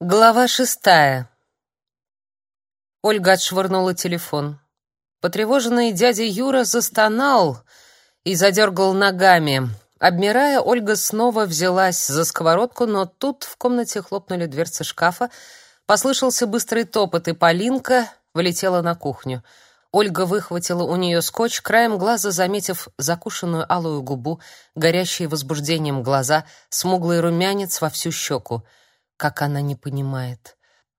Глава шестая. Ольга отшвырнула телефон. Потревоженный дядя Юра застонал и задергал ногами. Обмирая, Ольга снова взялась за сковородку, но тут в комнате хлопнули дверцы шкафа, послышался быстрый топот, и Полинка влетела на кухню. Ольга выхватила у нее скотч, краем глаза заметив закушенную алую губу, горящие возбуждением глаза, смуглый румянец во всю щеку. Как она не понимает.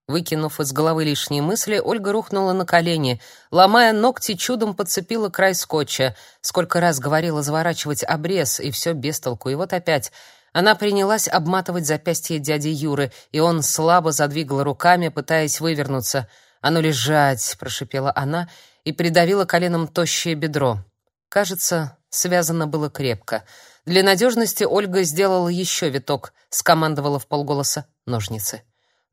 Выкинув из головы лишние мысли, Ольга рухнула на колени, ломая ногти, чудом подцепила край скотча. Сколько раз говорила заворачивать обрез, и все без толку. И вот опять она принялась обматывать запястье дяди Юры, и он слабо задвигал руками, пытаясь вывернуться. «А ну лежать!» — прошипела она и придавила коленом тощее бедро. Кажется, связано было крепко. Для надежности Ольга сделала еще виток, скомандовала в полголоса ножницы.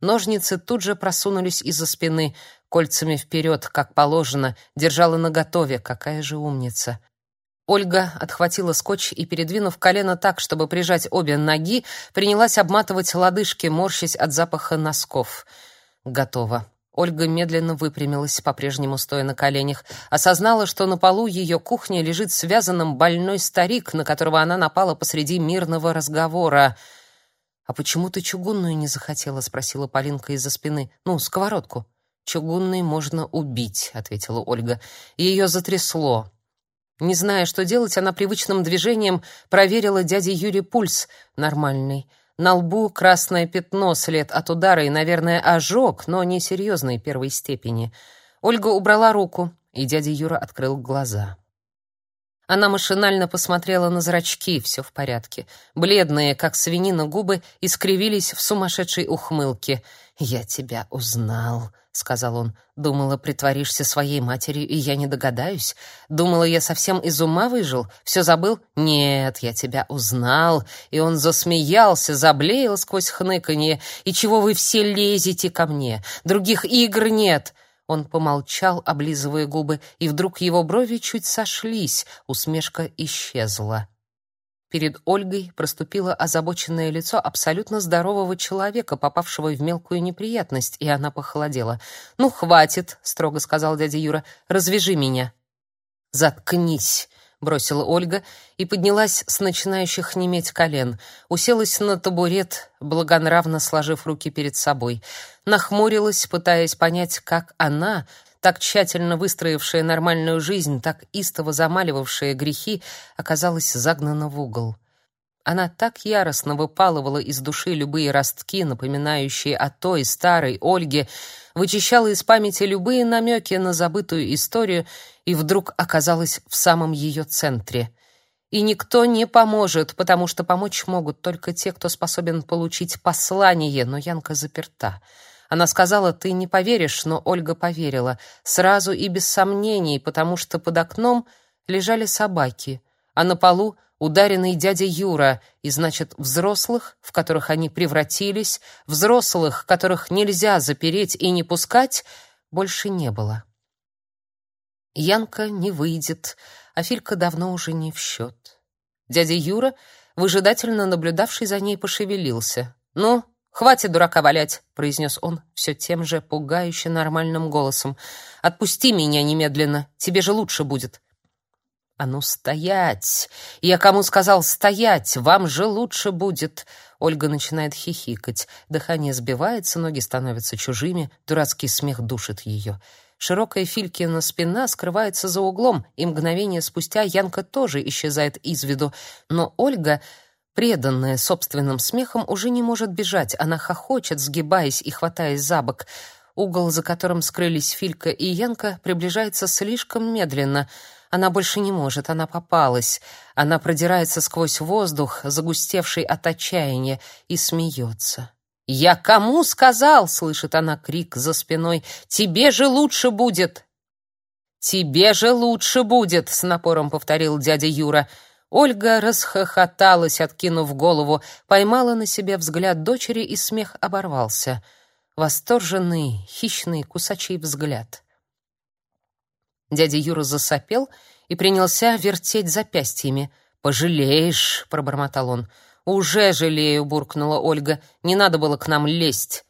Ножницы тут же просунулись из-за спины, кольцами вперед, как положено, держала наготове. Какая же умница! Ольга отхватила скотч и, передвинув колено так, чтобы прижать обе ноги, принялась обматывать лодыжки, морщась от запаха носков. Готово. Ольга медленно выпрямилась, по-прежнему стоя на коленях, осознала, что на полу ее кухни лежит связанным больной старик, на которого она напала посреди мирного разговора. «А почему ты чугунную не захотела?» — спросила Полинка из-за спины. «Ну, сковородку». «Чугунной можно убить», — ответила Ольга. Ее затрясло. Не зная, что делать, она привычным движением проверила дяде Юре пульс. Нормальный. На лбу красное пятно, след от удара и, наверное, ожог, но не серьезной первой степени. Ольга убрала руку, и дядя Юра открыл глаза. Она машинально посмотрела на зрачки, все в порядке. Бледные, как свинина, губы искривились в сумасшедшей ухмылке. «Я тебя узнал», — сказал он. «Думала, притворишься своей матерью, и я не догадаюсь. Думала, я совсем из ума выжил? Все забыл? Нет, я тебя узнал». И он засмеялся, заблеял сквозь хныканье. «И чего вы все лезете ко мне? Других игр нет». Он помолчал, облизывая губы, и вдруг его брови чуть сошлись, усмешка исчезла. Перед Ольгой проступило озабоченное лицо абсолютно здорового человека, попавшего в мелкую неприятность, и она похолодела. «Ну, хватит», — строго сказал дядя Юра, — «развяжи меня». «Заткнись», бросила Ольга и поднялась с начинающих неметь колен, уселась на табурет, благонравно сложив руки перед собой, нахмурилась, пытаясь понять, как она, так тщательно выстроившая нормальную жизнь, так истово замаливавшая грехи, оказалась загнана в угол. Она так яростно выпалывала из души любые ростки, напоминающие о той старой Ольге, вычищала из памяти любые намеки на забытую историю и вдруг оказалась в самом ее центре. И никто не поможет, потому что помочь могут только те, кто способен получить послание, но Янка заперта. Она сказала: "Ты не поверишь", но Ольга поверила, сразу и без сомнений, потому что под окном лежали собаки, а на полу ударенный дядя Юра, и значит, взрослых, в которых они превратились, взрослых, которых нельзя запереть и не пускать, больше не было. Янка не выйдет, а Филька давно уже не в счет. Дядя Юра, выжидательно наблюдавший за ней, пошевелился. «Ну, хватит дурака валять», — произнес он все тем же пугающе нормальным голосом. «Отпусти меня немедленно, тебе же лучше будет. «А ну, стоять! Я кому сказал стоять? Вам же лучше будет!» Ольга начинает хихикать. Дыхание сбивается, ноги становятся чужими, дурацкий смех душит ее. Широкая Филькина спина скрывается за углом, и мгновение спустя Янка тоже исчезает из виду. Но Ольга, преданная собственным смехом, уже не может бежать. Она хохочет, сгибаясь и хватаясь за бок. Угол, за которым скрылись Филька и Янка, приближается слишком медленно — она больше не может, она попалась. Она продирается сквозь воздух, загустевший от отчаяния, и смеется. «Я кому сказал?» — слышит она крик за спиной. «Тебе же лучше будет!» «Тебе же лучше будет!» — с напором повторил дядя Юра. Ольга расхохоталась, откинув голову, поймала на себе взгляд дочери, и смех оборвался. Восторженный, хищный, кусачий взгляд. Дядя Юра засопел и принялся вертеть запястьями. «Пожалеешь», — пробормотал он. «Уже жалею», — буркнула Ольга. «Не надо было к нам лезть».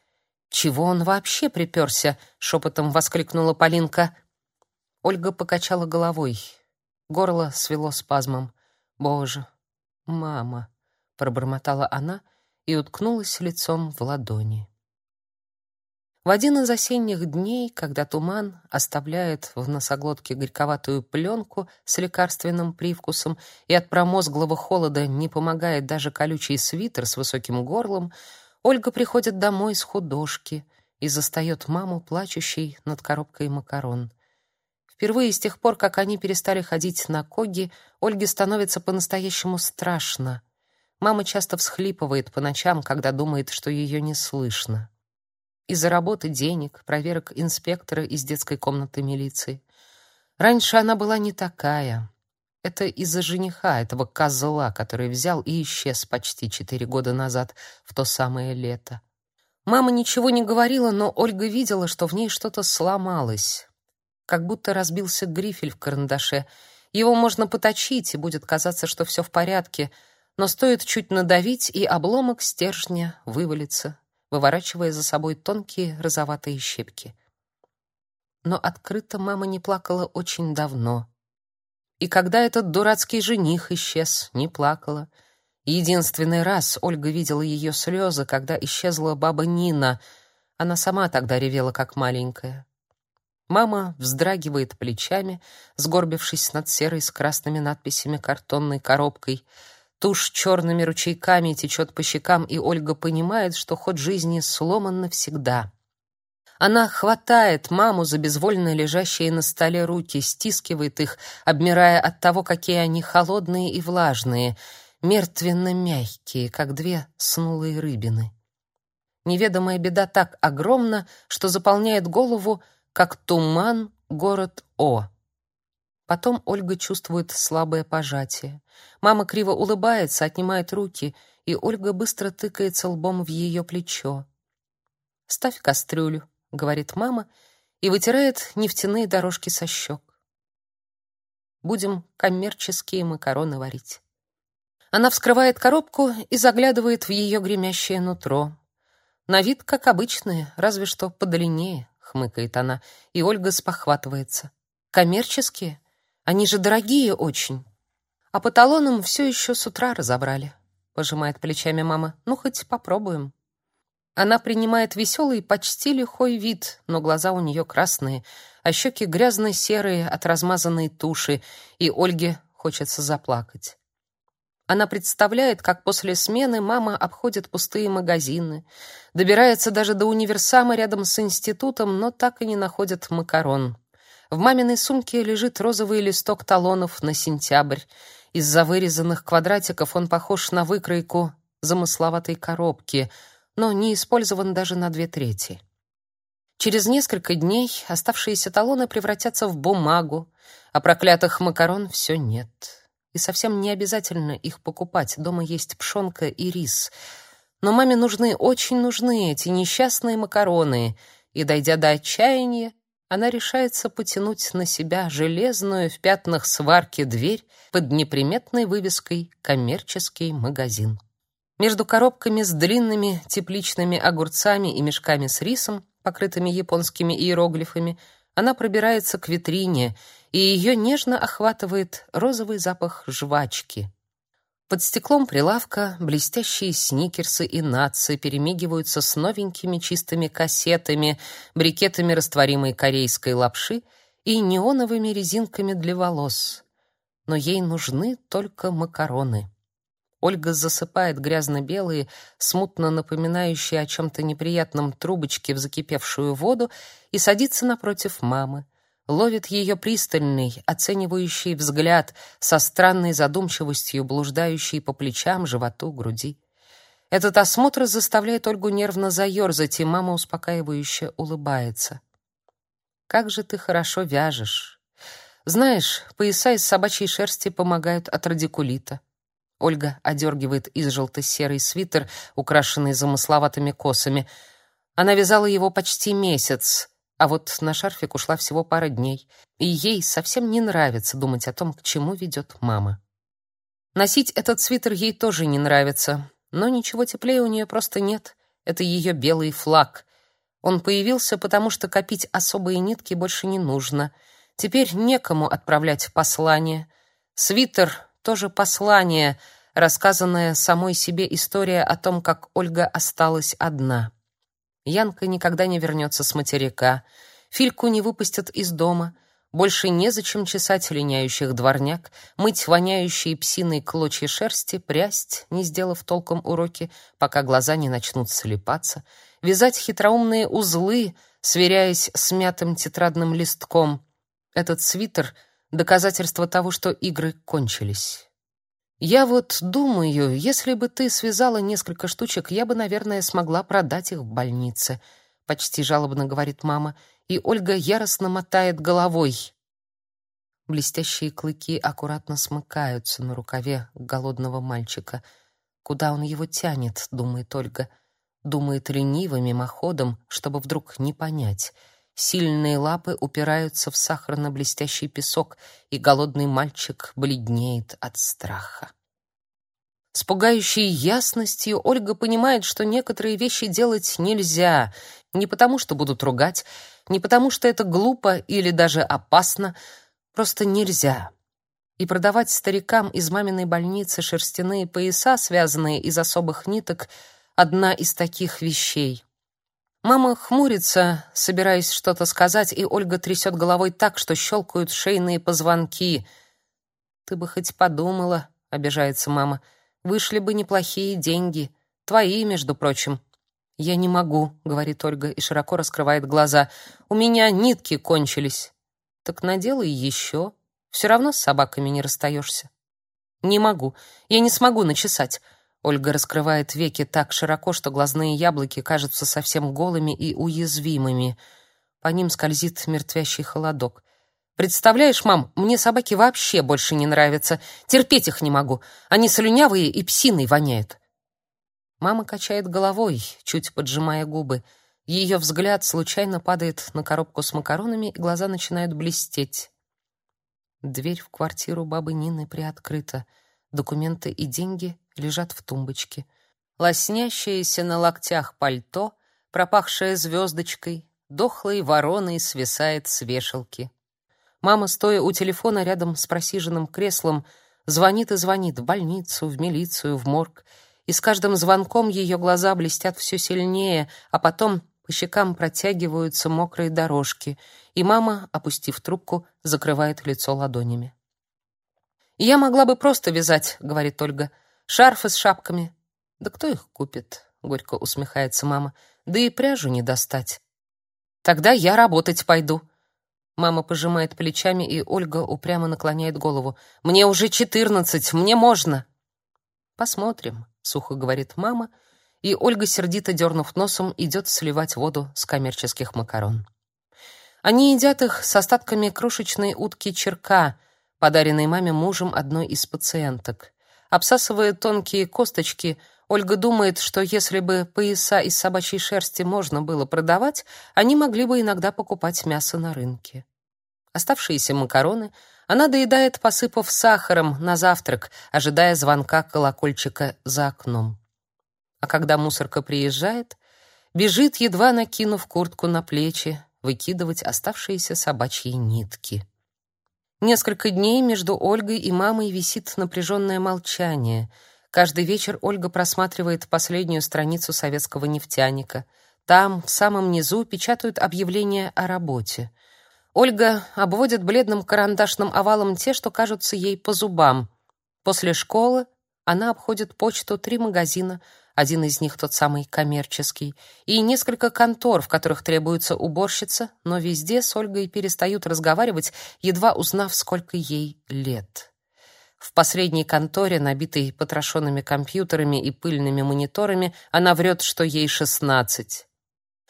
Чего он вообще приперся? шепотом воскликнула Полинка. Ольга покачала головой. Горло свело спазмом. Боже, мама, пробормотала она и уткнулась лицом в ладони. В один из осенних дней, когда туман оставляет в носоглотке горьковатую пленку с лекарственным привкусом и от промозглого холода не помогает даже колючий свитер с высоким горлом, Ольга приходит домой с художки и застает маму, плачущей над коробкой макарон. Впервые с тех пор, как они перестали ходить на коги, Ольге становится по-настоящему страшно. Мама часто всхлипывает по ночам, когда думает, что ее не слышно из-за работы, денег, проверок инспектора из детской комнаты милиции. Раньше она была не такая. Это из-за жениха, этого козла, который взял и исчез почти четыре года назад, в то самое лето. Мама ничего не говорила, но Ольга видела, что в ней что-то сломалось. Как будто разбился грифель в карандаше. Его можно поточить, и будет казаться, что все в порядке, но стоит чуть надавить, и обломок стержня вывалится выворачивая за собой тонкие розоватые щепки. Но открыто мама не плакала очень давно. И когда этот дурацкий жених исчез, не плакала. Единственный раз Ольга видела ее слезы, когда исчезла баба Нина. Она сама тогда ревела, как маленькая. Мама вздрагивает плечами, сгорбившись над серой с красными надписями картонной коробкой — Тушь черными ручейками течет по щекам, и Ольга понимает, что ход жизни сломан навсегда. Она хватает маму за безвольно лежащие на столе руки, стискивает их, обмирая от того, какие они холодные и влажные, мертвенно-мягкие, как две снулые рыбины. Неведомая беда так огромна, что заполняет голову, как туман город О. Потом Ольга чувствует слабое пожатие. Мама криво улыбается, отнимает руки, и Ольга быстро тыкается лбом в ее плечо. «Ставь кастрюлю», — говорит мама, и вытирает нефтяные дорожки со щек. «Будем коммерческие макароны варить». Она вскрывает коробку и заглядывает в ее гремящее нутро. На вид как обычные, разве что подлиннее, хмыкает она, и Ольга спохватывается. Коммерческие? Они же дорогие очень. А по талонам все еще с утра разобрали. Пожимает плечами мама. Ну, хоть попробуем. Она принимает веселый, почти лихой вид, но глаза у нее красные, а щеки грязно-серые от размазанной туши, и Ольге хочется заплакать. Она представляет, как после смены мама обходит пустые магазины, добирается даже до универсама рядом с институтом, но так и не находит макарон. В маминой сумке лежит розовый листок талонов на сентябрь. Из-за вырезанных квадратиков он похож на выкройку замысловатой коробки, но не использован даже на две трети. Через несколько дней оставшиеся талоны превратятся в бумагу, а проклятых макарон все нет. И совсем не обязательно их покупать, дома есть пшенка и рис. Но маме нужны, очень нужны эти несчастные макароны, и, дойдя до отчаяния, она решается потянуть на себя железную в пятнах сварки дверь под неприметной вывеской «Коммерческий магазин». Между коробками с длинными тепличными огурцами и мешками с рисом, покрытыми японскими иероглифами, она пробирается к витрине, и ее нежно охватывает розовый запах жвачки. Под стеклом прилавка блестящие сникерсы и нации перемигиваются с новенькими чистыми кассетами, брикетами растворимой корейской лапши и неоновыми резинками для волос. Но ей нужны только макароны. Ольга засыпает грязно-белые, смутно напоминающие о чем-то неприятном трубочки в закипевшую воду и садится напротив мамы ловит ее пристальный, оценивающий взгляд со странной задумчивостью, блуждающий по плечам, животу, груди. Этот осмотр заставляет Ольгу нервно заерзать, и мама успокаивающе улыбается. «Как же ты хорошо вяжешь. Знаешь, пояса из собачьей шерсти помогают от радикулита». Ольга одергивает из желто-серый свитер, украшенный замысловатыми косами. Она вязала его почти месяц, а вот на шарфик ушла всего пара дней, и ей совсем не нравится думать о том, к чему ведет мама. Носить этот свитер ей тоже не нравится, но ничего теплее у нее просто нет. Это ее белый флаг. Он появился, потому что копить особые нитки больше не нужно. Теперь некому отправлять послание. Свитер тоже послание, рассказанная самой себе история о том, как Ольга осталась одна. Янка никогда не вернется с материка. Фильку не выпустят из дома. Больше незачем чесать линяющих дворняк, мыть воняющие псиной клочья шерсти, прясть, не сделав толком уроки, пока глаза не начнут слепаться, вязать хитроумные узлы, сверяясь с мятым тетрадным листком. Этот свитер — доказательство того, что игры кончились. Я вот думаю, если бы ты связала несколько штучек, я бы, наверное, смогла продать их в больнице, почти жалобно говорит мама и Ольга яростно мотает головой. Блестящие клыки аккуратно смыкаются на рукаве голодного мальчика. Куда он его тянет, думает Ольга. Думает ленивым мимоходом, чтобы вдруг не понять. Сильные лапы упираются в сахарно-блестящий песок, и голодный мальчик бледнеет от страха. С пугающей ясностью Ольга понимает, что некоторые вещи делать нельзя, не потому что будут ругать, не потому, что это глупо или даже опасно, просто нельзя. И продавать старикам из маминой больницы шерстяные пояса, связанные из особых ниток, одна из таких вещей. Мама хмурится, собираясь что-то сказать, и Ольга трясет головой так, что щелкают шейные позвонки. «Ты бы хоть подумала», — обижается мама, — «вышли бы неплохие деньги. Твои, между прочим». «Я не могу», — говорит Ольга и широко раскрывает глаза. «У меня нитки кончились». «Так наделай еще. Все равно с собаками не расстаешься». «Не могу. Я не смогу начесать». Ольга раскрывает веки так широко, что глазные яблоки кажутся совсем голыми и уязвимыми. По ним скользит мертвящий холодок. «Представляешь, мам, мне собаки вообще больше не нравятся. Терпеть их не могу. Они слюнявые и псиной воняют». Мама качает головой, чуть поджимая губы. Ее взгляд случайно падает на коробку с макаронами, и глаза начинают блестеть. Дверь в квартиру бабы Нины приоткрыта. Документы и деньги лежат в тумбочке. Лоснящееся на локтях пальто, пропахшее звездочкой, дохлой вороной свисает с вешалки. Мама, стоя у телефона рядом с просиженным креслом, звонит и звонит в больницу, в милицию, в морг — и с каждым звонком ее глаза блестят все сильнее, а потом по щекам протягиваются мокрые дорожки, и мама, опустив трубку, закрывает лицо ладонями. «Я могла бы просто вязать», — говорит Ольга, — «шарфы с шапками». «Да кто их купит?» — горько усмехается мама. «Да и пряжу не достать». «Тогда я работать пойду». Мама пожимает плечами, и Ольга упрямо наклоняет голову. «Мне уже четырнадцать, мне можно». «Посмотрим», сухо говорит мама, и Ольга сердито дернув носом идет сливать воду с коммерческих макарон. Они едят их с остатками крошечной утки черка, подаренной маме мужем одной из пациенток. Обсасывая тонкие косточки, Ольга думает, что если бы пояса из собачьей шерсти можно было продавать, они могли бы иногда покупать мясо на рынке. Оставшиеся макароны она доедает, посыпав сахаром на завтрак, ожидая звонка колокольчика за окном. А когда мусорка приезжает, бежит, едва накинув куртку на плечи, выкидывать оставшиеся собачьи нитки. Несколько дней между Ольгой и мамой висит напряженное молчание. Каждый вечер Ольга просматривает последнюю страницу советского нефтяника. Там, в самом низу, печатают объявление о работе — Ольга обводит бледным карандашным овалом те, что кажутся ей по зубам. После школы она обходит почту три магазина, один из них тот самый коммерческий, и несколько контор, в которых требуется уборщица, но везде с Ольгой перестают разговаривать, едва узнав, сколько ей лет. В последней конторе, набитой потрошенными компьютерами и пыльными мониторами, она врет, что ей шестнадцать.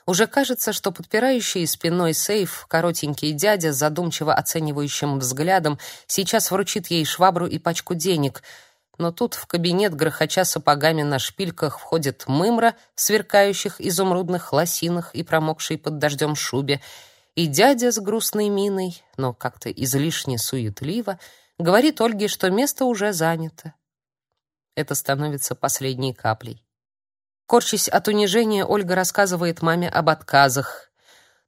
Уже кажется, что подпирающий спиной сейф коротенький дядя с задумчиво оценивающим взглядом сейчас вручит ей швабру и пачку денег. Но тут в кабинет, грохоча сапогами на шпильках, входит мымра в сверкающих изумрудных лосинах и промокшей под дождем шубе, и дядя с грустной миной, но как-то излишне суетливо, говорит Ольге, что место уже занято. Это становится последней каплей. Корчась от унижения, Ольга рассказывает маме об отказах.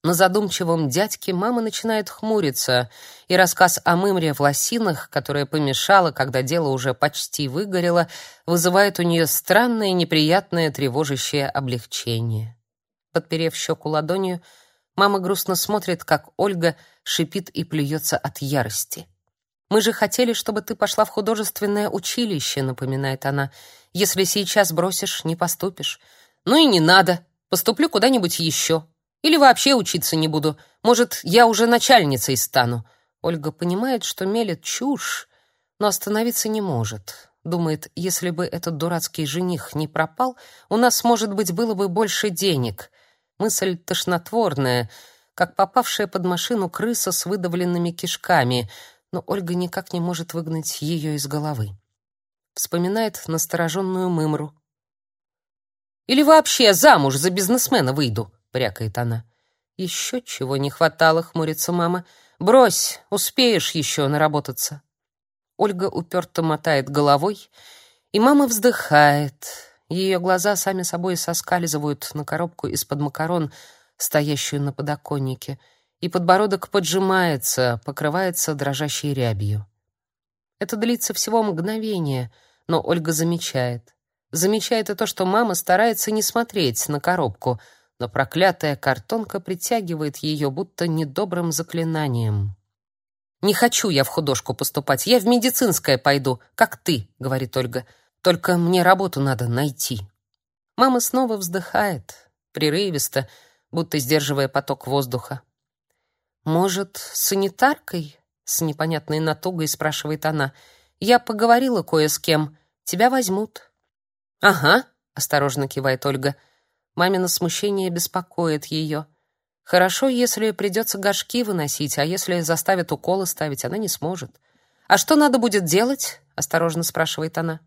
На задумчивом дядьке мама начинает хмуриться, и рассказ о мымре в лосинах, которая помешала, когда дело уже почти выгорело, вызывает у нее странное, неприятное, тревожащее облегчение. Подперев щеку ладонью, мама грустно смотрит, как Ольга шипит и плюется от ярости. «Мы же хотели, чтобы ты пошла в художественное училище», — напоминает она. «Если сейчас бросишь, не поступишь». «Ну и не надо. Поступлю куда-нибудь еще. Или вообще учиться не буду. Может, я уже начальницей стану». Ольга понимает, что мелет чушь, но остановиться не может. Думает, если бы этот дурацкий жених не пропал, у нас, может быть, было бы больше денег. Мысль тошнотворная, как попавшая под машину крыса с выдавленными кишками — но Ольга никак не может выгнать ее из головы. Вспоминает настороженную мымру. «Или вообще замуж за бизнесмена выйду», — брякает она. «Еще чего не хватало», — хмурится мама. «Брось, успеешь еще наработаться». Ольга уперто мотает головой, и мама вздыхает. Ее глаза сами собой соскальзывают на коробку из-под макарон, стоящую на подоконнике — и подбородок поджимается, покрывается дрожащей рябью. Это длится всего мгновение, но Ольга замечает. Замечает и то, что мама старается не смотреть на коробку, но проклятая картонка притягивает ее будто недобрым заклинанием. «Не хочу я в художку поступать, я в медицинское пойду, как ты», — говорит Ольга. «Только мне работу надо найти». Мама снова вздыхает, прерывисто, будто сдерживая поток воздуха. «Может, санитаркой?» — с непонятной натугой спрашивает она. «Я поговорила кое с кем. Тебя возьмут». «Ага», — осторожно кивает Ольга. Мамино смущение беспокоит ее. Хорошо, если придется горшки выносить, а если заставят уколы ставить, она не сможет. «А что надо будет делать?» — осторожно спрашивает она.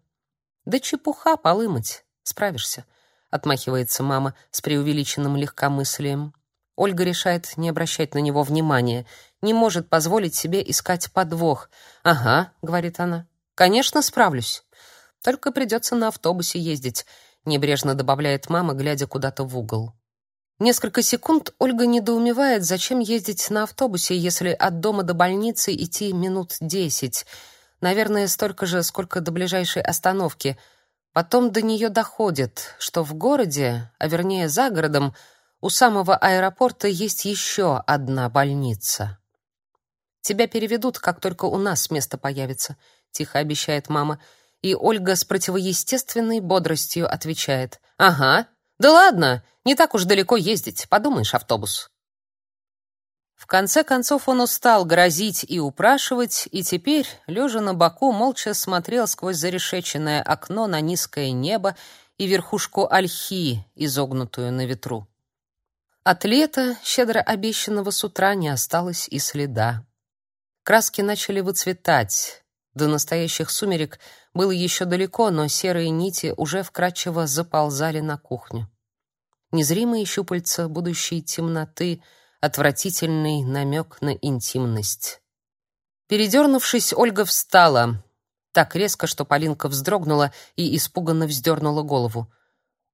«Да чепуха, полы мыть. Справишься», — отмахивается мама с преувеличенным легкомыслием. Ольга решает не обращать на него внимания, не может позволить себе искать подвох. «Ага», — говорит она, — «конечно, справлюсь. Только придется на автобусе ездить», — небрежно добавляет мама, глядя куда-то в угол. Несколько секунд Ольга недоумевает, зачем ездить на автобусе, если от дома до больницы идти минут десять. Наверное, столько же, сколько до ближайшей остановки. Потом до нее доходит, что в городе, а вернее за городом, у самого аэропорта есть еще одна больница. Тебя переведут, как только у нас место появится, тихо обещает мама, и Ольга с противоестественной бодростью отвечает: "Ага. Да ладно, не так уж далеко ездить, подумаешь, автобус". В конце концов он устал грозить и упрашивать, и теперь, лежа на боку, молча смотрел сквозь зарешеченное окно на низкое небо и верхушку ольхи, изогнутую на ветру. От лета, щедро обещанного с утра, не осталось и следа. Краски начали выцветать. До настоящих сумерек было еще далеко, но серые нити уже вкрадчиво заползали на кухню. Незримые щупальца будущей темноты, отвратительный намек на интимность. Передернувшись, Ольга встала, так резко, что Полинка вздрогнула и испуганно вздернула голову.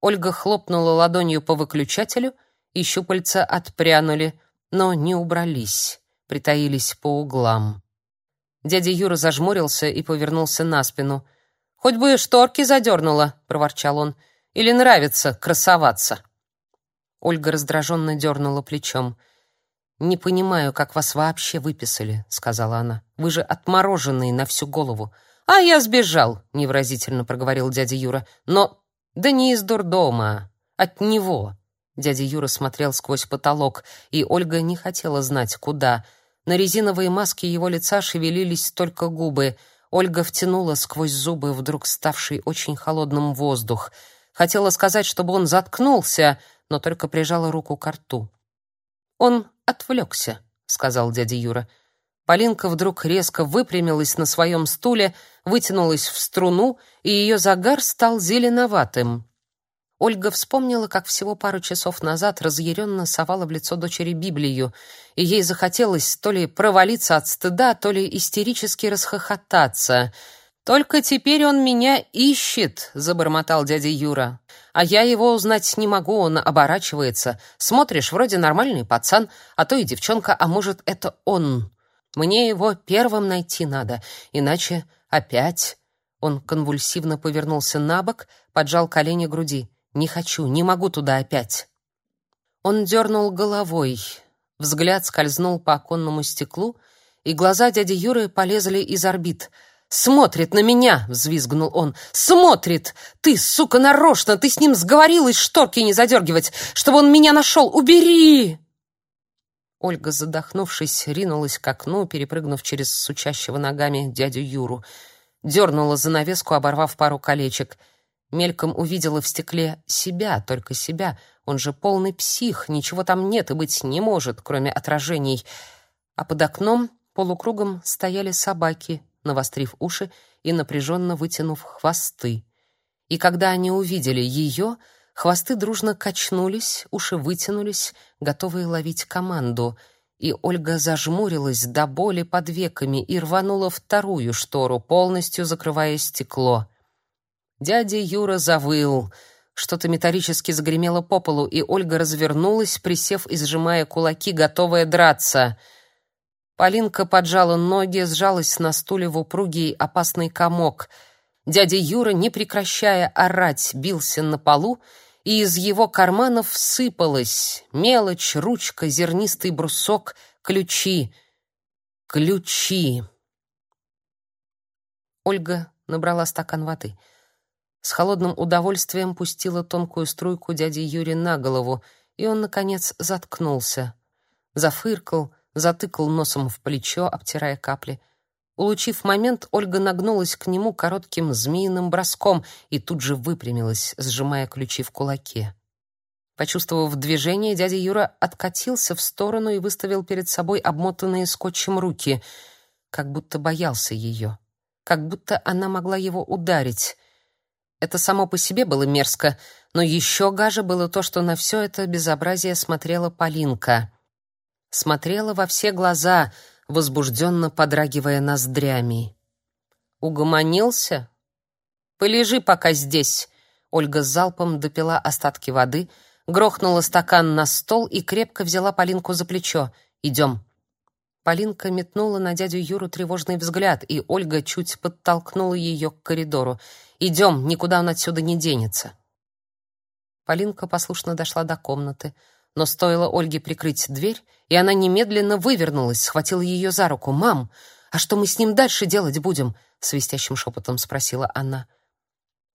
Ольга хлопнула ладонью по выключателю — и щупальца отпрянули, но не убрались, притаились по углам. Дядя Юра зажмурился и повернулся на спину. «Хоть бы шторки задернула», — проворчал он. «Или нравится красоваться?» Ольга раздраженно дернула плечом. «Не понимаю, как вас вообще выписали», — сказала она. «Вы же отмороженные на всю голову». «А я сбежал», — невразительно проговорил дядя Юра. «Но...» «Да не из дурдома, от него. Дядя Юра смотрел сквозь потолок, и Ольга не хотела знать, куда. На резиновой маске его лица шевелились только губы. Ольга втянула сквозь зубы вдруг ставший очень холодным воздух. Хотела сказать, чтобы он заткнулся, но только прижала руку к рту. «Он отвлекся», — сказал дядя Юра. Полинка вдруг резко выпрямилась на своем стуле, вытянулась в струну, и ее загар стал зеленоватым. Ольга вспомнила, как всего пару часов назад разъяренно совала в лицо дочери Библию, и ей захотелось то ли провалиться от стыда, то ли истерически расхохотаться. «Только теперь он меня ищет», — забормотал дядя Юра. а я его узнать не могу, он оборачивается. Смотришь, вроде нормальный пацан, а то и девчонка, а может, это он. Мне его первым найти надо, иначе опять...» Он конвульсивно повернулся на бок, поджал колени груди. «Не хочу, не могу туда опять». Он дернул головой. Взгляд скользнул по оконному стеклу, и глаза дяди Юры полезли из орбит. «Смотрит на меня!» — взвизгнул он. «Смотрит! Ты, сука, нарочно! Ты с ним сговорилась шторки не задергивать, чтобы он меня нашел! Убери!» Ольга, задохнувшись, ринулась к окну, перепрыгнув через сучащего ногами дядю Юру. Дернула занавеску, оборвав пару колечек. Мельком увидела в стекле себя, только себя — он же полный псих, ничего там нет и быть не может, кроме отражений. А под окном полукругом стояли собаки, навострив уши и напряженно вытянув хвосты. И когда они увидели ее, хвосты дружно качнулись, уши вытянулись, готовые ловить команду. И Ольга зажмурилась до боли под веками и рванула вторую штору, полностью закрывая стекло. Дядя Юра завыл — что-то металлически загремело по полу, и Ольга развернулась, присев и сжимая кулаки, готовая драться. Полинка поджала ноги, сжалась на стуле в упругий опасный комок. Дядя Юра, не прекращая орать, бился на полу, и из его карманов сыпалась мелочь, ручка, зернистый брусок, ключи. Ключи. Ольга набрала стакан воды — с холодным удовольствием пустила тонкую струйку дяди Юри на голову, и он, наконец, заткнулся. Зафыркал, затыкал носом в плечо, обтирая капли. Улучив момент, Ольга нагнулась к нему коротким змеиным броском и тут же выпрямилась, сжимая ключи в кулаке. Почувствовав движение, дядя Юра откатился в сторону и выставил перед собой обмотанные скотчем руки, как будто боялся ее, как будто она могла его ударить. Это само по себе было мерзко, но еще гаже было то, что на все это безобразие смотрела Полинка. Смотрела во все глаза, возбужденно подрагивая ноздрями. Угомонился? Полежи пока здесь. Ольга залпом допила остатки воды, грохнула стакан на стол и крепко взяла Полинку за плечо. Идем. Полинка метнула на дядю Юру тревожный взгляд, и Ольга чуть подтолкнула ее к коридору. «Идем, никуда он отсюда не денется». Полинка послушно дошла до комнаты, но стоило Ольге прикрыть дверь, и она немедленно вывернулась, схватила ее за руку. «Мам, а что мы с ним дальше делать будем?» — свистящим шепотом спросила она.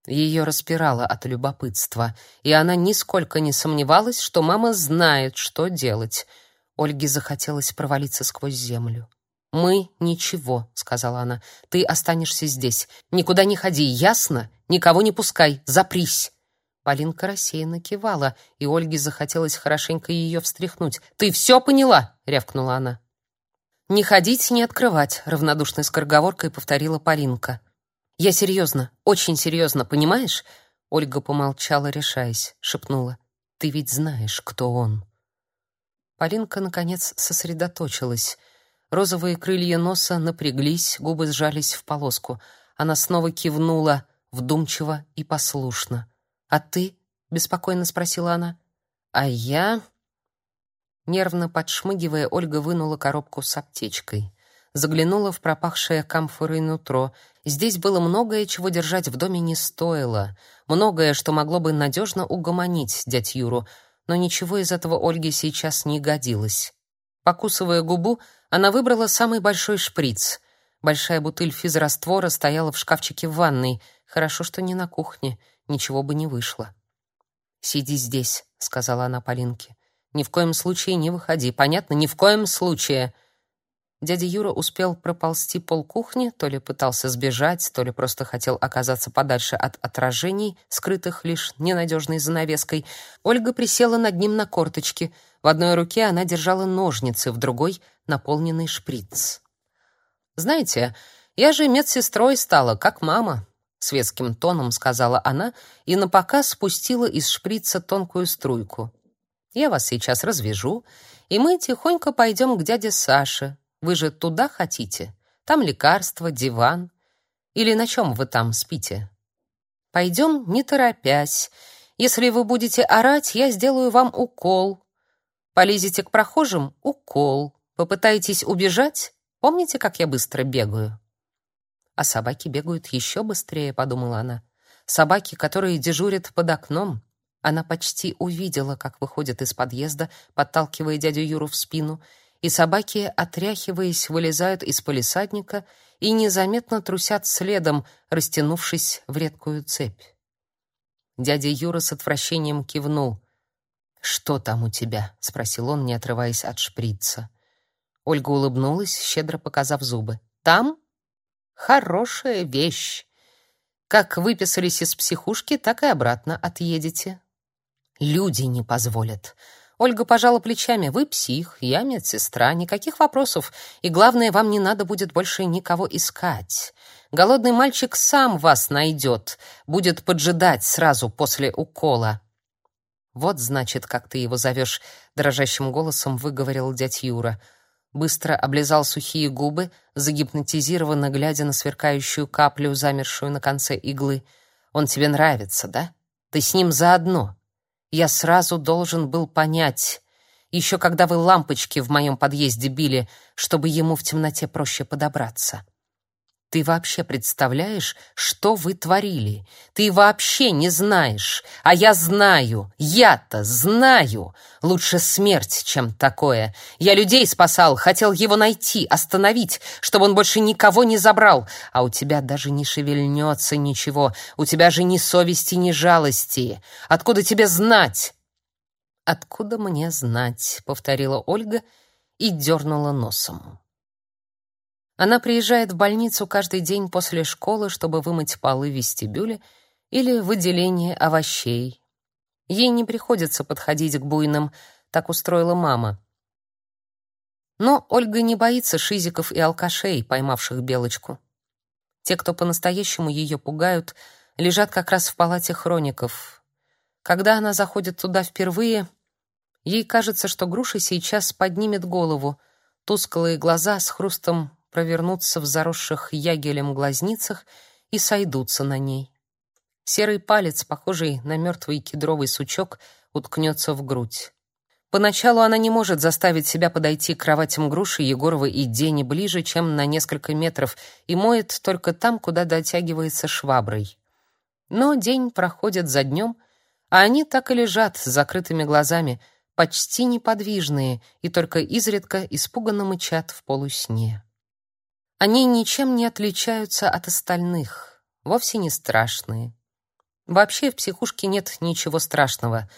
Ее распирало от любопытства, и она нисколько не сомневалась, что мама знает, что делать — Ольге захотелось провалиться сквозь землю. «Мы ничего», — сказала она. «Ты останешься здесь. Никуда не ходи, ясно? Никого не пускай. Запрись». Полинка рассеянно кивала, и Ольге захотелось хорошенько ее встряхнуть. «Ты все поняла?» — рявкнула она. «Не ходить, не открывать», — равнодушной скороговоркой повторила Полинка. «Я серьезно, очень серьезно, понимаешь?» Ольга помолчала, решаясь, шепнула. «Ты ведь знаешь, кто он». Полинка, наконец, сосредоточилась. Розовые крылья носа напряглись, губы сжались в полоску. Она снова кивнула, вдумчиво и послушно. «А ты?» — беспокойно спросила она. «А я...» Нервно подшмыгивая, Ольга вынула коробку с аптечкой. Заглянула в пропахшее камфорой нутро. Здесь было многое, чего держать в доме не стоило. Многое, что могло бы надежно угомонить дядь Юру — но ничего из этого Ольге сейчас не годилось. Покусывая губу, она выбрала самый большой шприц. Большая бутыль физраствора стояла в шкафчике в ванной. Хорошо, что не на кухне, ничего бы не вышло. «Сиди здесь», — сказала она Полинке. «Ни в коем случае не выходи, понятно? Ни в коем случае!» Дядя Юра успел проползти полкухни, то ли пытался сбежать, то ли просто хотел оказаться подальше от отражений, скрытых лишь ненадежной занавеской. Ольга присела над ним на корточки. В одной руке она держала ножницы, в другой — наполненный шприц. «Знаете, я же медсестрой стала, как мама», — светским тоном сказала она и напоказ спустила из шприца тонкую струйку. «Я вас сейчас развяжу, и мы тихонько пойдем к дяде Саше, вы же туда хотите? Там лекарства, диван. Или на чем вы там спите? Пойдем, не торопясь. Если вы будете орать, я сделаю вам укол. Полезете к прохожим — укол. Попытаетесь убежать? Помните, как я быстро бегаю? А собаки бегают еще быстрее, подумала она. Собаки, которые дежурят под окном. Она почти увидела, как выходит из подъезда, подталкивая дядю Юру в спину, и собаки, отряхиваясь, вылезают из полисадника и незаметно трусят следом, растянувшись в редкую цепь. Дядя Юра с отвращением кивнул. «Что там у тебя?» — спросил он, не отрываясь от шприца. Ольга улыбнулась, щедро показав зубы. «Там? Хорошая вещь. Как выписались из психушки, так и обратно отъедете». «Люди не позволят», Ольга пожала плечами. Вы псих, я медсестра, никаких вопросов. И главное, вам не надо будет больше никого искать. Голодный мальчик сам вас найдет, будет поджидать сразу после укола. Вот, значит, как ты его зовешь, дрожащим голосом выговорил дядь Юра. Быстро облизал сухие губы, загипнотизированно глядя на сверкающую каплю, замершую на конце иглы. Он тебе нравится, да? Ты с ним заодно. Я сразу должен был понять, еще когда вы лампочки в моем подъезде били, чтобы ему в темноте проще подобраться. Ты вообще представляешь, что вы творили? Ты вообще не знаешь. А я знаю. Я-то знаю. Лучше смерть, чем такое. Я людей спасал, хотел его найти, остановить, чтобы он больше никого не забрал. А у тебя даже не шевельнется ничего. У тебя же ни совести, ни жалости. Откуда тебе знать? Откуда мне знать, повторила Ольга и дернула носом. Она приезжает в больницу каждый день после школы, чтобы вымыть полы в вестибюле или в отделении овощей. Ей не приходится подходить к буйным, так устроила мама. Но Ольга не боится шизиков и алкашей, поймавших белочку. Те, кто по-настоящему ее пугают, лежат как раз в палате хроников. Когда она заходит туда впервые, ей кажется, что груша сейчас поднимет голову, тусклые глаза с хрустом провернуться в заросших ягелем глазницах и сойдутся на ней. Серый палец, похожий на мертвый кедровый сучок, уткнется в грудь. Поначалу она не может заставить себя подойти к кроватям груши Егорова и Дени ближе, чем на несколько метров, и моет только там, куда дотягивается шваброй. Но день проходит за днем, а они так и лежат с закрытыми глазами, почти неподвижные, и только изредка испуганно мычат в полусне. Они ничем не отличаются от остальных, вовсе не страшные. Вообще в психушке нет ничего страшного.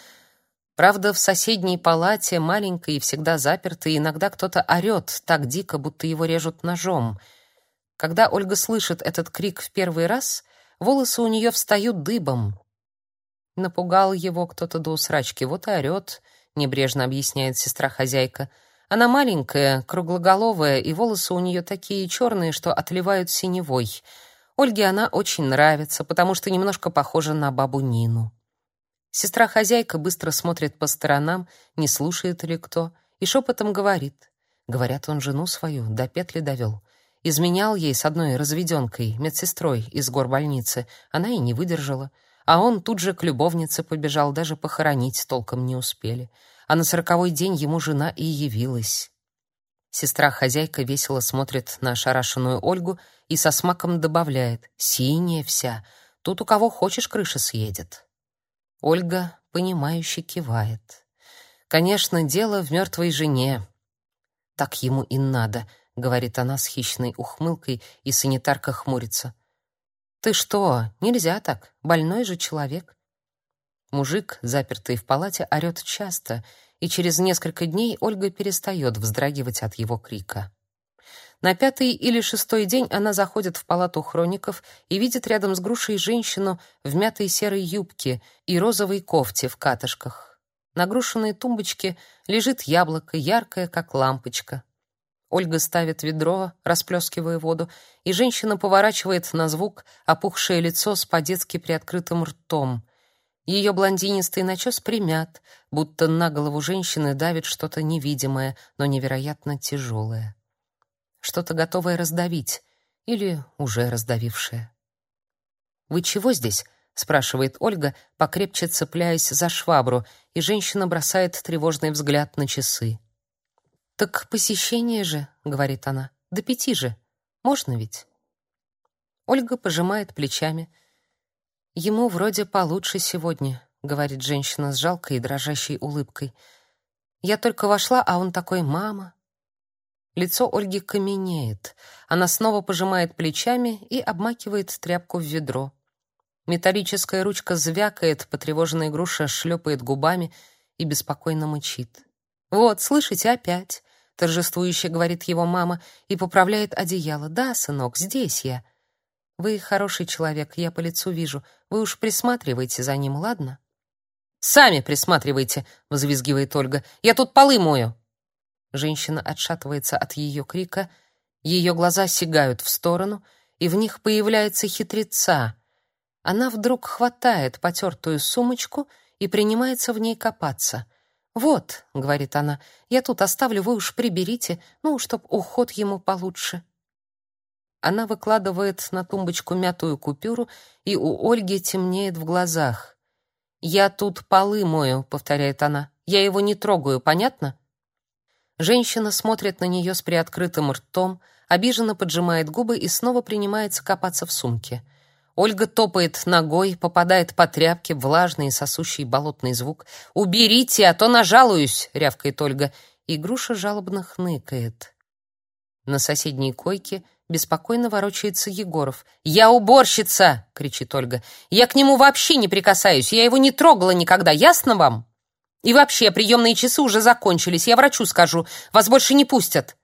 Правда, в соседней палате, маленькой и всегда запертой, иногда кто-то орёт так дико, будто его режут ножом. Когда Ольга слышит этот крик в первый раз, волосы у нее встают дыбом. Напугал его кто-то до усрачки, вот и орёт, небрежно объясняет сестра-хозяйка — она маленькая, круглоголовая, и волосы у нее такие черные, что отливают синевой. Ольге она очень нравится, потому что немножко похожа на бабу Нину. Сестра-хозяйка быстро смотрит по сторонам, не слушает ли кто, и шепотом говорит. Говорят, он жену свою до петли довел. Изменял ей с одной разведенкой, медсестрой из горбольницы. Она и не выдержала. А он тут же к любовнице побежал, даже похоронить толком не успели а на сороковой день ему жена и явилась. Сестра-хозяйка весело смотрит на ошарашенную Ольгу и со смаком добавляет «Синяя вся, тут у кого хочешь крыша съедет». Ольга, понимающе кивает. «Конечно, дело в мертвой жене». «Так ему и надо», — говорит она с хищной ухмылкой, и санитарка хмурится. «Ты что? Нельзя так. Больной же человек. Мужик, запертый в палате, орёт часто, и через несколько дней Ольга перестает вздрагивать от его крика. На пятый или шестой день она заходит в палату хроников и видит рядом с грушей женщину в мятой серой юбке и розовой кофте в катышках. На грушиной тумбочке лежит яблоко, яркое, как лампочка. Ольга ставит ведро, расплескивая воду, и женщина поворачивает на звук опухшее лицо с по-детски приоткрытым ртом. Ее блондинистый начес примят, будто на голову женщины давит что-то невидимое, но невероятно тяжелое. Что-то готовое раздавить или уже раздавившее. «Вы чего здесь?» спрашивает Ольга, покрепче цепляясь за швабру, и женщина бросает тревожный взгляд на часы. Так посещение же, говорит она. До пяти же. Можно ведь? Ольга пожимает плечами. Ему вроде получше сегодня, говорит женщина с жалкой и дрожащей улыбкой. Я только вошла, а он такой: "Мама". Лицо Ольги каменеет. Она снова пожимает плечами и обмакивает тряпку в ведро. Металлическая ручка звякает, потревоженная груша шлепает губами и беспокойно мычит. Вот, слышите, опять, торжествующе говорит его мама и поправляет одеяло. Да, сынок, здесь я. Вы хороший человек, я по лицу вижу. Вы уж присматривайте за ним, ладно? Сами присматривайте, взвизгивает Ольга. Я тут полы мою. Женщина отшатывается от ее крика, ее глаза сигают в сторону, и в них появляется хитреца. Она вдруг хватает потертую сумочку и принимается в ней копаться. «Вот», — говорит она, — «я тут оставлю, вы уж приберите, ну, чтоб уход ему получше». Она выкладывает на тумбочку мятую купюру, и у Ольги темнеет в глазах. «Я тут полы мою», — повторяет она. «Я его не трогаю, понятно?» Женщина смотрит на нее с приоткрытым ртом, обиженно поджимает губы и снова принимается копаться в сумке. Ольга топает ногой, попадает по тряпке, влажный и сосущий болотный звук. «Уберите, а то нажалуюсь!» — рявкает Ольга. И груша жалобно хныкает. На соседней койке беспокойно ворочается Егоров. «Я уборщица!» — кричит Ольга. «Я к нему вообще не прикасаюсь, я его не трогала никогда, ясно вам? И вообще, приемные часы уже закончились, я врачу скажу, вас больше не пустят!»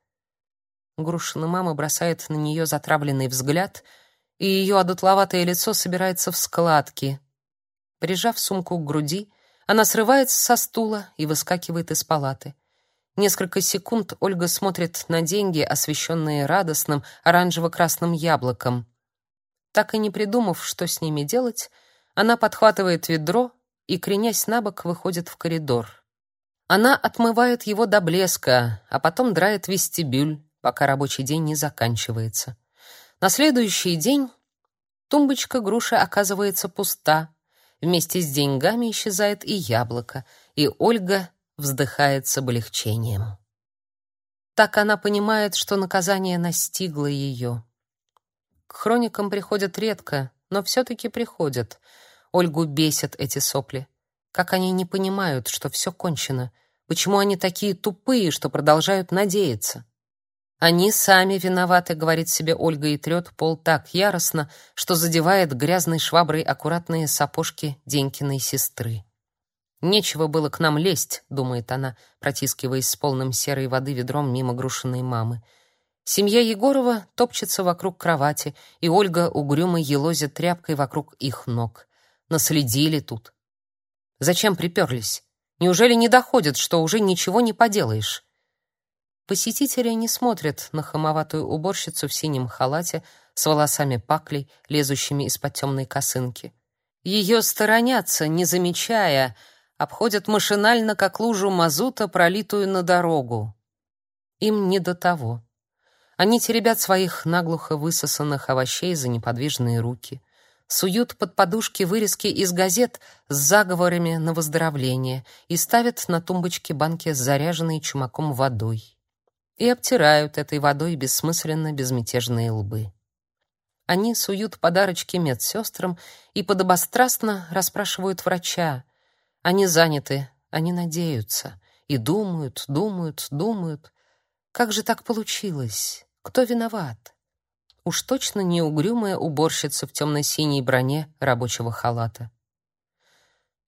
Грушина мама бросает на нее затравленный взгляд — и ее одутловатое лицо собирается в складки. Прижав сумку к груди, она срывается со стула и выскакивает из палаты. Несколько секунд Ольга смотрит на деньги, освещенные радостным оранжево-красным яблоком. Так и не придумав, что с ними делать, она подхватывает ведро и, кренясь на бок, выходит в коридор. Она отмывает его до блеска, а потом драет вестибюль, пока рабочий день не заканчивается. На следующий день тумбочка груши оказывается пуста. Вместе с деньгами исчезает и яблоко, и Ольга вздыхает с облегчением. Так она понимает, что наказание настигло ее. К хроникам приходят редко, но все-таки приходят. Ольгу бесят эти сопли. Как они не понимают, что все кончено? Почему они такие тупые, что продолжают надеяться? Они сами виноваты, говорит себе Ольга и трет пол так яростно, что задевает грязной шваброй аккуратные сапожки Денькиной сестры. Нечего было к нам лезть, думает она, протискиваясь с полным серой воды ведром мимо грушиной мамы. Семья Егорова топчется вокруг кровати, и Ольга угрюмо елозит тряпкой вокруг их ног. Наследили тут. Зачем приперлись? Неужели не доходит, что уже ничего не поделаешь? Посетители не смотрят на хамоватую уборщицу в синем халате с волосами паклей, лезущими из-под темной косынки. Ее сторонятся, не замечая, обходят машинально, как лужу мазута, пролитую на дорогу. Им не до того. Они теребят своих наглухо высосанных овощей за неподвижные руки, суют под подушки вырезки из газет с заговорами на выздоровление и ставят на тумбочке банки с заряженной чумаком водой и обтирают этой водой бессмысленно безмятежные лбы. Они суют подарочки медсестрам и подобострастно расспрашивают врача. Они заняты, они надеются и думают, думают, думают. Как же так получилось? Кто виноват? Уж точно не угрюмая уборщица в темно-синей броне рабочего халата.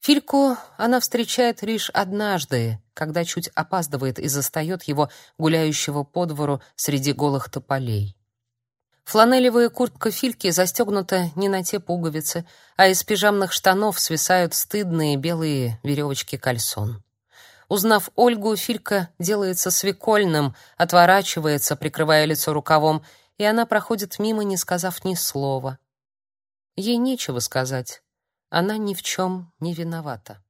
Фильку она встречает лишь однажды, когда чуть опаздывает и застает его гуляющего по двору среди голых тополей. Фланелевая куртка Фильки застегнута не на те пуговицы, а из пижамных штанов свисают стыдные белые веревочки кальсон. Узнав Ольгу, Филька делается свекольным, отворачивается, прикрывая лицо рукавом, и она проходит мимо, не сказав ни слова. Ей нечего сказать. Она ни в чем не виновата.